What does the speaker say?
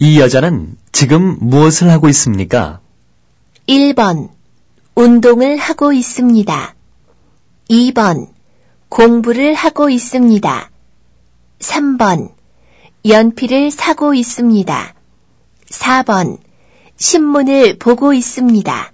이 여자는 지금 무엇을 하고 있습니까? 1번 운동을 하고 있습니다. 2번 공부를 하고 있습니다. 3번 연필을 사고 있습니다. 4번 신문을 보고 있습니다.